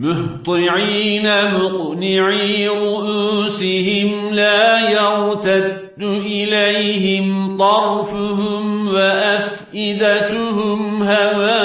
مهطعين مقنعي رؤوسهم لا يرتد إليهم طرفهم وأفئدتهم هواء